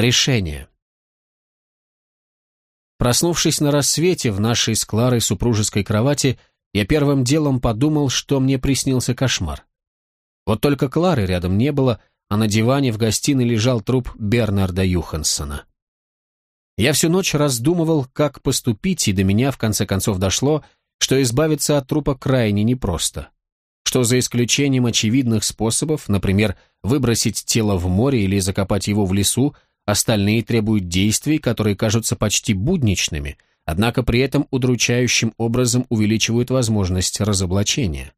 Решение. Проснувшись на рассвете в нашей с Кларой супружеской кровати, я первым делом подумал, что мне приснился кошмар. Вот только Клары рядом не было, а на диване в гостиной лежал труп Бернарда Юхансона. Я всю ночь раздумывал, как поступить, и до меня в конце концов дошло, что избавиться от трупа крайне непросто. Что за исключением очевидных способов, например, выбросить тело в море или закопать его в лесу, остальные требуют действий, которые кажутся почти будничными, однако при этом удручающим образом увеличивают возможность разоблачения.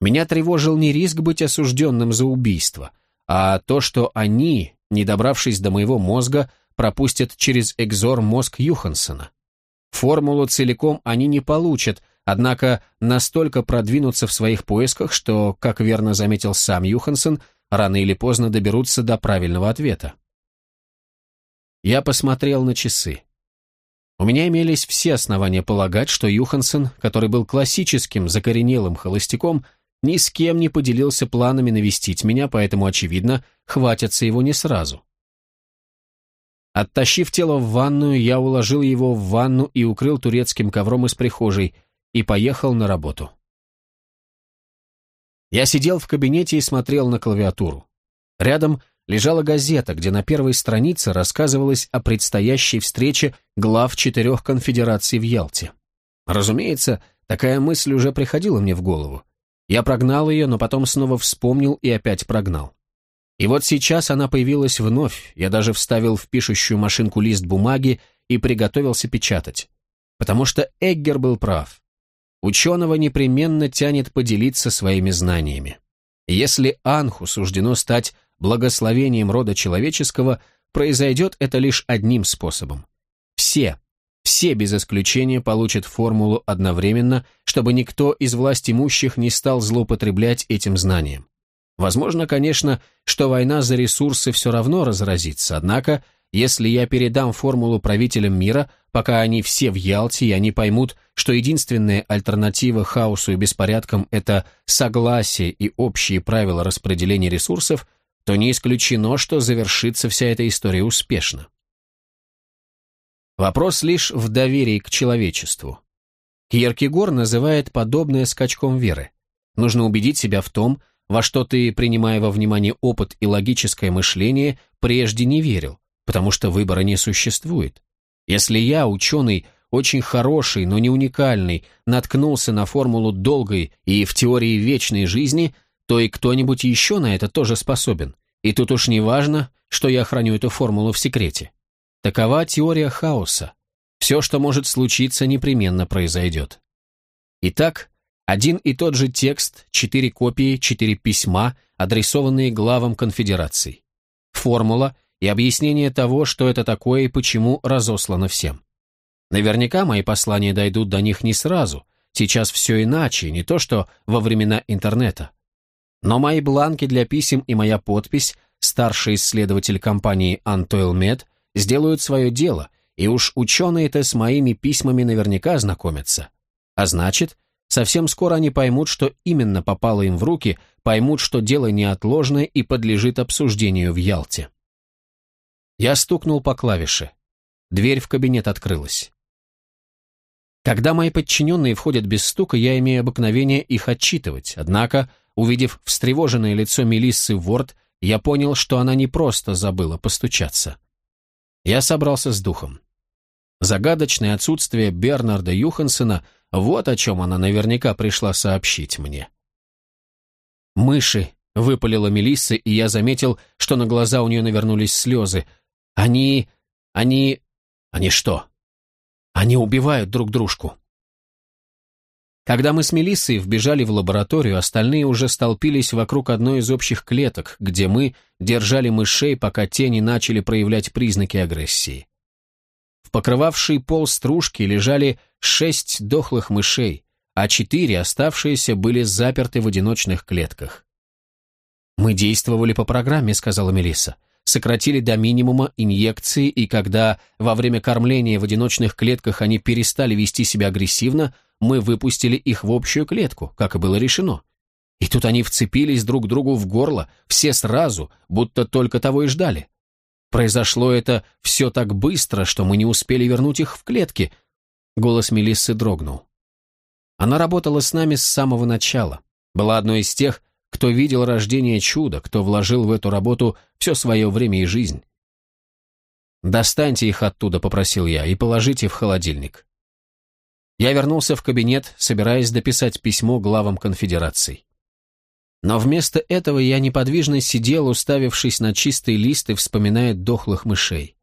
Меня тревожил не риск быть осужденным за убийство, а то, что они, не добравшись до моего мозга, пропустят через экзор мозг Юхансона. Формулу целиком они не получат, однако настолько продвинутся в своих поисках, что, как верно заметил сам Юхансон, рано или поздно доберутся до правильного ответа. Я посмотрел на часы. У меня имелись все основания полагать, что Юхансон, который был классическим закоренелым холостяком, ни с кем не поделился планами навестить меня, поэтому, очевидно, хватятся его не сразу. Оттащив тело в ванную, я уложил его в ванну и укрыл турецким ковром из прихожей и поехал на работу. Я сидел в кабинете и смотрел на клавиатуру. Рядом лежала газета, где на первой странице рассказывалось о предстоящей встрече глав четырех конфедераций в Ялте. Разумеется, такая мысль уже приходила мне в голову. Я прогнал ее, но потом снова вспомнил и опять прогнал. И вот сейчас она появилась вновь, я даже вставил в пишущую машинку лист бумаги и приготовился печатать. Потому что Эггер был прав. Ученого непременно тянет поделиться своими знаниями. Если Анху суждено стать благословением рода человеческого, произойдет это лишь одним способом. Все, все без исключения получат формулу одновременно, чтобы никто из власть имущих не стал злоупотреблять этим знанием. Возможно, конечно, что война за ресурсы все равно разразится, однако, если я передам формулу правителям мира, пока они все в Ялте, и они поймут, что единственная альтернатива хаосу и беспорядкам – это согласие и общие правила распределения ресурсов, то не исключено, что завершится вся эта история успешно. Вопрос лишь в доверии к человечеству. Кьеркегор называет подобное скачком веры. Нужно убедить себя в том, во что ты, принимая во внимание опыт и логическое мышление, прежде не верил, потому что выбора не существует. Если я, ученый, очень хороший, но не уникальный, наткнулся на формулу долгой и в теории вечной жизни, то и кто-нибудь еще на это тоже способен. И тут уж не важно, что я храню эту формулу в секрете. Такова теория хаоса. Все, что может случиться, непременно произойдет. Итак, один и тот же текст, четыре копии, четыре письма, адресованные главам конфедераций. Формула и объяснение того, что это такое и почему разослано всем. Наверняка мои послания дойдут до них не сразу. Сейчас все иначе, не то что во времена интернета. Но мои бланки для писем и моя подпись, старший исследователь компании Antoil сделают свое дело, и уж ученые-то с моими письмами наверняка знакомятся. А значит, Совсем скоро они поймут, что именно попало им в руки, поймут, что дело неотложное и подлежит обсуждению в Ялте. Я стукнул по клавише. Дверь в кабинет открылась. Когда мои подчиненные входят без стука, я имею обыкновение их отчитывать, однако, увидев встревоженное лицо Мелиссы Ворд, я понял, что она не просто забыла постучаться. Я собрался с духом. Загадочное отсутствие Бернарда Юхансена вот о чем она наверняка пришла сообщить мне. «Мыши», — выпалила Мелисса, и я заметил, что на глаза у нее навернулись слезы. «Они... они... они что? Они убивают друг дружку». Когда мы с Мелиссой вбежали в лабораторию, остальные уже столпились вокруг одной из общих клеток, где мы держали мышей, пока те не начали проявлять признаки агрессии. В покрывавшей пол стружки лежали шесть дохлых мышей, а четыре оставшиеся были заперты в одиночных клетках. «Мы действовали по программе», — сказала Мелисса. «Сократили до минимума инъекции, и когда во время кормления в одиночных клетках они перестали вести себя агрессивно, мы выпустили их в общую клетку, как и было решено. И тут они вцепились друг другу в горло, все сразу, будто только того и ждали. Произошло это все так быстро, что мы не успели вернуть их в клетки. Голос Мелиссы дрогнул. Она работала с нами с самого начала. Была одной из тех, кто видел рождение чуда, кто вложил в эту работу все свое время и жизнь. «Достаньте их оттуда», — попросил я, — «и положите в холодильник». Я вернулся в кабинет, собираясь дописать письмо главам конфедераций. Но вместо этого я неподвижно сидел, уставившись на чистый лист и вспоминая дохлых мышей.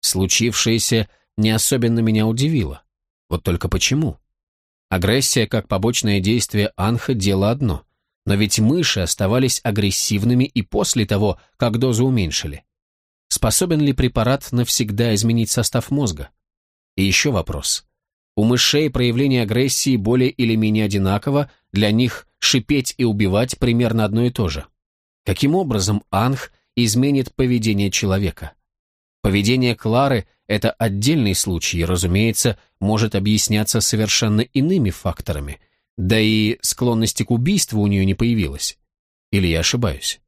Случившееся не особенно меня удивило. Вот только почему? Агрессия как побочное действие Анха – дело одно. Но ведь мыши оставались агрессивными и после того, как дозу уменьшили. Способен ли препарат навсегда изменить состав мозга? И еще вопрос. У мышей проявление агрессии более или менее одинаково, для них шипеть и убивать примерно одно и то же. Каким образом Анх изменит поведение человека? Поведение Клары – это отдельный случай и, разумеется, может объясняться совершенно иными факторами, да и склонности к убийству у нее не появилось. Или я ошибаюсь?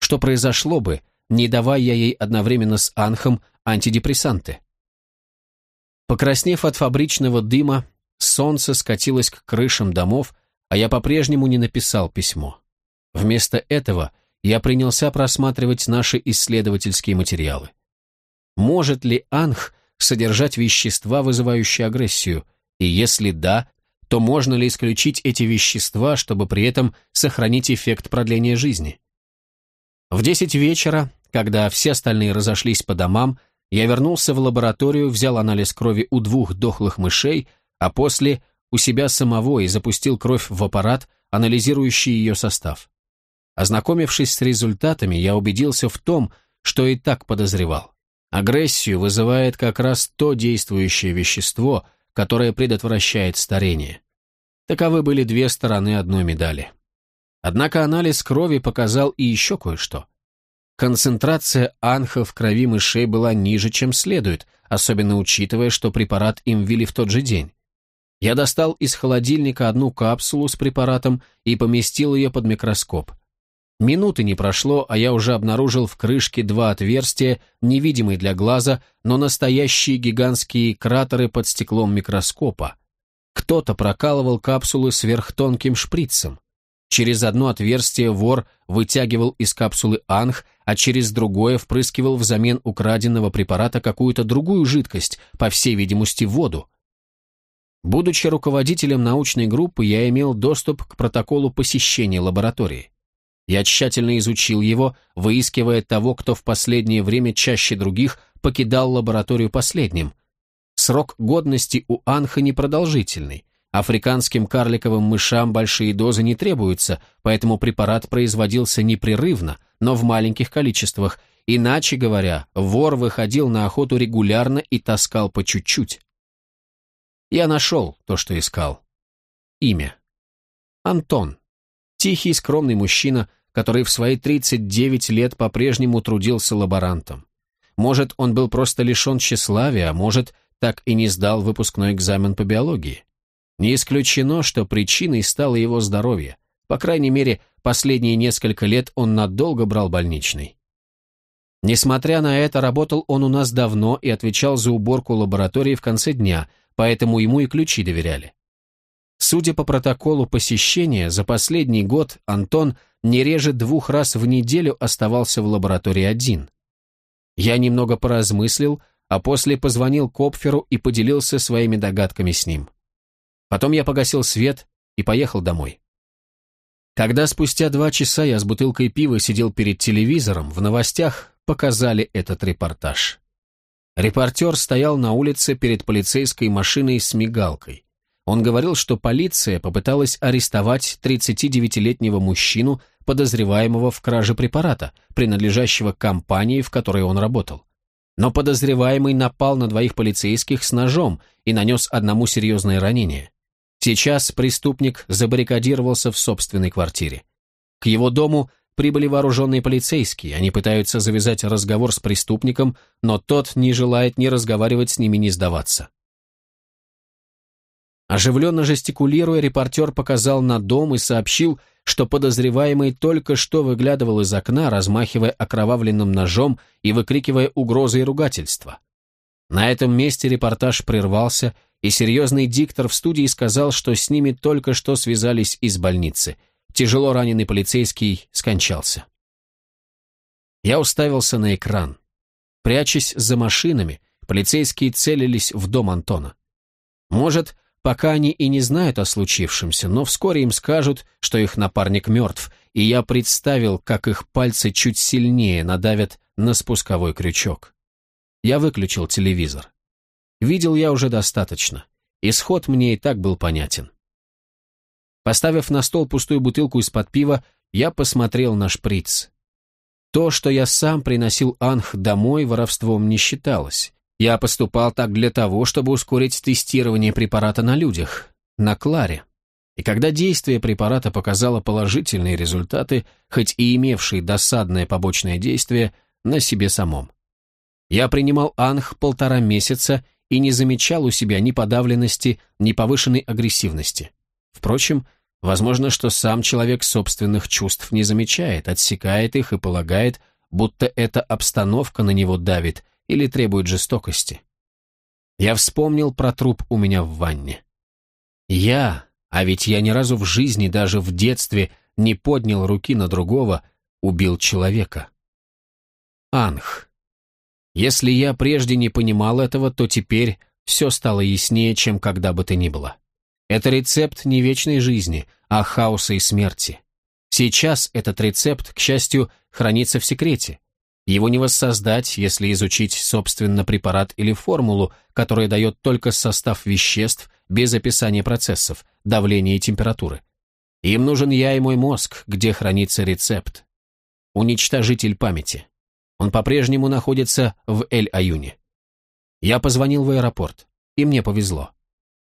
Что произошло бы, не давая ей одновременно с Анхом антидепрессанты? Покраснев от фабричного дыма, солнце скатилось к крышам домов, а я по-прежнему не написал письмо. Вместо этого я принялся просматривать наши исследовательские материалы. Может ли анх содержать вещества, вызывающие агрессию? И если да, то можно ли исключить эти вещества, чтобы при этом сохранить эффект продления жизни? В десять вечера, когда все остальные разошлись по домам, я вернулся в лабораторию, взял анализ крови у двух дохлых мышей, а после у себя самого и запустил кровь в аппарат, анализирующий ее состав. Ознакомившись с результатами, я убедился в том, что и так подозревал. Агрессию вызывает как раз то действующее вещество, которое предотвращает старение. Таковы были две стороны одной медали. Однако анализ крови показал и еще кое-что. Концентрация анха в крови мышей была ниже, чем следует, особенно учитывая, что препарат им ввели в тот же день. Я достал из холодильника одну капсулу с препаратом и поместил ее под микроскоп. Минуты не прошло, а я уже обнаружил в крышке два отверстия, невидимые для глаза, но настоящие гигантские кратеры под стеклом микроскопа. Кто-то прокалывал капсулы сверхтонким шприцем. Через одно отверстие вор вытягивал из капсулы анх, а через другое впрыскивал взамен украденного препарата какую-то другую жидкость, по всей видимости, воду. Будучи руководителем научной группы, я имел доступ к протоколу посещения лаборатории. Я тщательно изучил его, выискивая того, кто в последнее время чаще других покидал лабораторию последним. Срок годности у Анха непродолжительный, Африканским карликовым мышам большие дозы не требуются, поэтому препарат производился непрерывно, но в маленьких количествах. Иначе говоря, вор выходил на охоту регулярно и таскал по чуть-чуть. Я нашел то, что искал. Имя. Антон. Тихий, скромный мужчина, который в свои 39 лет по-прежнему трудился лаборантом. Может, он был просто лишен тщеславия, а может, так и не сдал выпускной экзамен по биологии. Не исключено, что причиной стало его здоровье. По крайней мере, последние несколько лет он надолго брал больничный. Несмотря на это, работал он у нас давно и отвечал за уборку лаборатории в конце дня, поэтому ему и ключи доверяли. Судя по протоколу посещения, за последний год Антон не реже двух раз в неделю оставался в лаборатории один. Я немного поразмыслил, а после позвонил Копферу и поделился своими догадками с ним. Потом я погасил свет и поехал домой. Когда спустя два часа я с бутылкой пива сидел перед телевизором, в новостях показали этот репортаж. Репортер стоял на улице перед полицейской машиной с мигалкой. Он говорил, что полиция попыталась арестовать 39-летнего мужчину, подозреваемого в краже препарата, принадлежащего компании, в которой он работал. Но подозреваемый напал на двоих полицейских с ножом и нанес одному серьезное ранение. Сейчас преступник забаррикадировался в собственной квартире. К его дому прибыли вооруженные полицейские, они пытаются завязать разговор с преступником, но тот не желает ни разговаривать с ними, ни сдаваться. Оживленно жестикулируя, репортер показал на дом и сообщил, что подозреваемый только что выглядывал из окна, размахивая окровавленным ножом и выкрикивая угрозы и ругательства. На этом месте репортаж прервался, и серьезный диктор в студии сказал, что с ними только что связались из больницы. Тяжело раненый полицейский скончался. Я уставился на экран. Прячась за машинами, полицейские целились в дом Антона. Может, пока они и не знают о случившемся, но вскоре им скажут, что их напарник мертв, и я представил, как их пальцы чуть сильнее надавят на спусковой крючок. Я выключил телевизор. Видел я уже достаточно. Исход мне и так был понятен. Поставив на стол пустую бутылку из-под пива, я посмотрел на шприц. То, что я сам приносил Анх домой, воровством не считалось. Я поступал так для того, чтобы ускорить тестирование препарата на людях, на Кларе. И когда действие препарата показало положительные результаты, хоть и имевшие досадное побочное действие, на себе самом. Я принимал Анх полтора месяца и не замечал у себя ни подавленности, ни повышенной агрессивности. Впрочем, Возможно, что сам человек собственных чувств не замечает, отсекает их и полагает, будто эта обстановка на него давит или требует жестокости. Я вспомнил про труп у меня в ванне. Я, а ведь я ни разу в жизни, даже в детстве, не поднял руки на другого, убил человека. Анх. Если я прежде не понимал этого, то теперь все стало яснее, чем когда бы то ни было. Это рецепт не вечной жизни, а хаоса и смерти. Сейчас этот рецепт, к счастью, хранится в секрете. Его не воссоздать, если изучить, собственно, препарат или формулу, которая дает только состав веществ без описания процессов, давления и температуры. Им нужен я и мой мозг, где хранится рецепт. Уничтожитель памяти. Он по-прежнему находится в Эль-Аюне. Я позвонил в аэропорт, и мне повезло.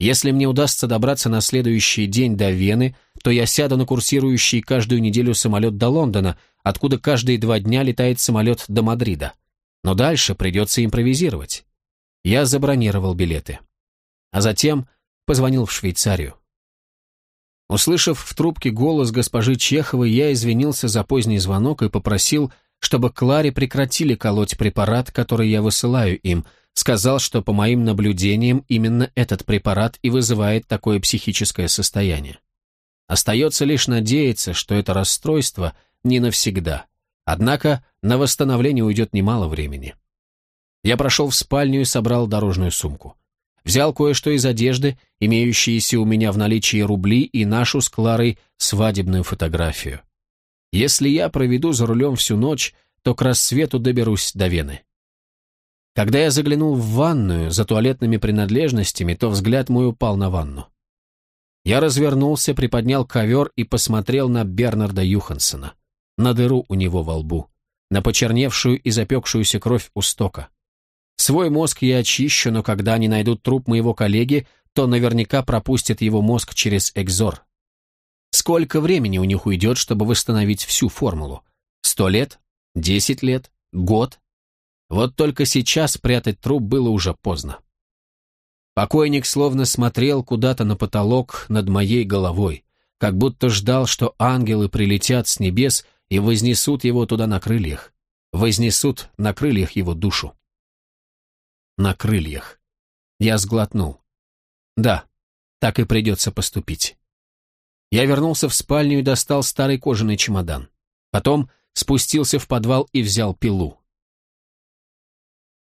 Если мне удастся добраться на следующий день до Вены, то я сяду на курсирующий каждую неделю самолет до Лондона, откуда каждые два дня летает самолет до Мадрида. Но дальше придется импровизировать. Я забронировал билеты. А затем позвонил в Швейцарию. Услышав в трубке голос госпожи Чеховой, я извинился за поздний звонок и попросил, чтобы Кларе прекратили колоть препарат, который я высылаю им, сказал, что по моим наблюдениям именно этот препарат и вызывает такое психическое состояние. Остается лишь надеяться, что это расстройство не навсегда. Однако на восстановление уйдет немало времени. Я прошел в спальню и собрал дорожную сумку. Взял кое-что из одежды, имеющиеся у меня в наличии рубли и нашу с Кларой свадебную фотографию. Если я проведу за рулем всю ночь, то к рассвету доберусь до Вены. Когда я заглянул в ванную за туалетными принадлежностями, то взгляд мой упал на ванну. Я развернулся, приподнял ковер и посмотрел на Бернарда Юхансона, на дыру у него во лбу, на почерневшую и запекшуюся кровь у стока. Свой мозг я очищу, но когда они найдут труп моего коллеги, то наверняка пропустят его мозг через экзор. Сколько времени у них уйдет, чтобы восстановить всю формулу? Сто лет? Десять лет? Год? Вот только сейчас прятать труп было уже поздно. Покойник словно смотрел куда-то на потолок над моей головой, как будто ждал, что ангелы прилетят с небес и вознесут его туда на крыльях, вознесут на крыльях его душу. На крыльях. Я сглотнул. Да, так и придется поступить. Я вернулся в спальню и достал старый кожаный чемодан. Потом спустился в подвал и взял пилу.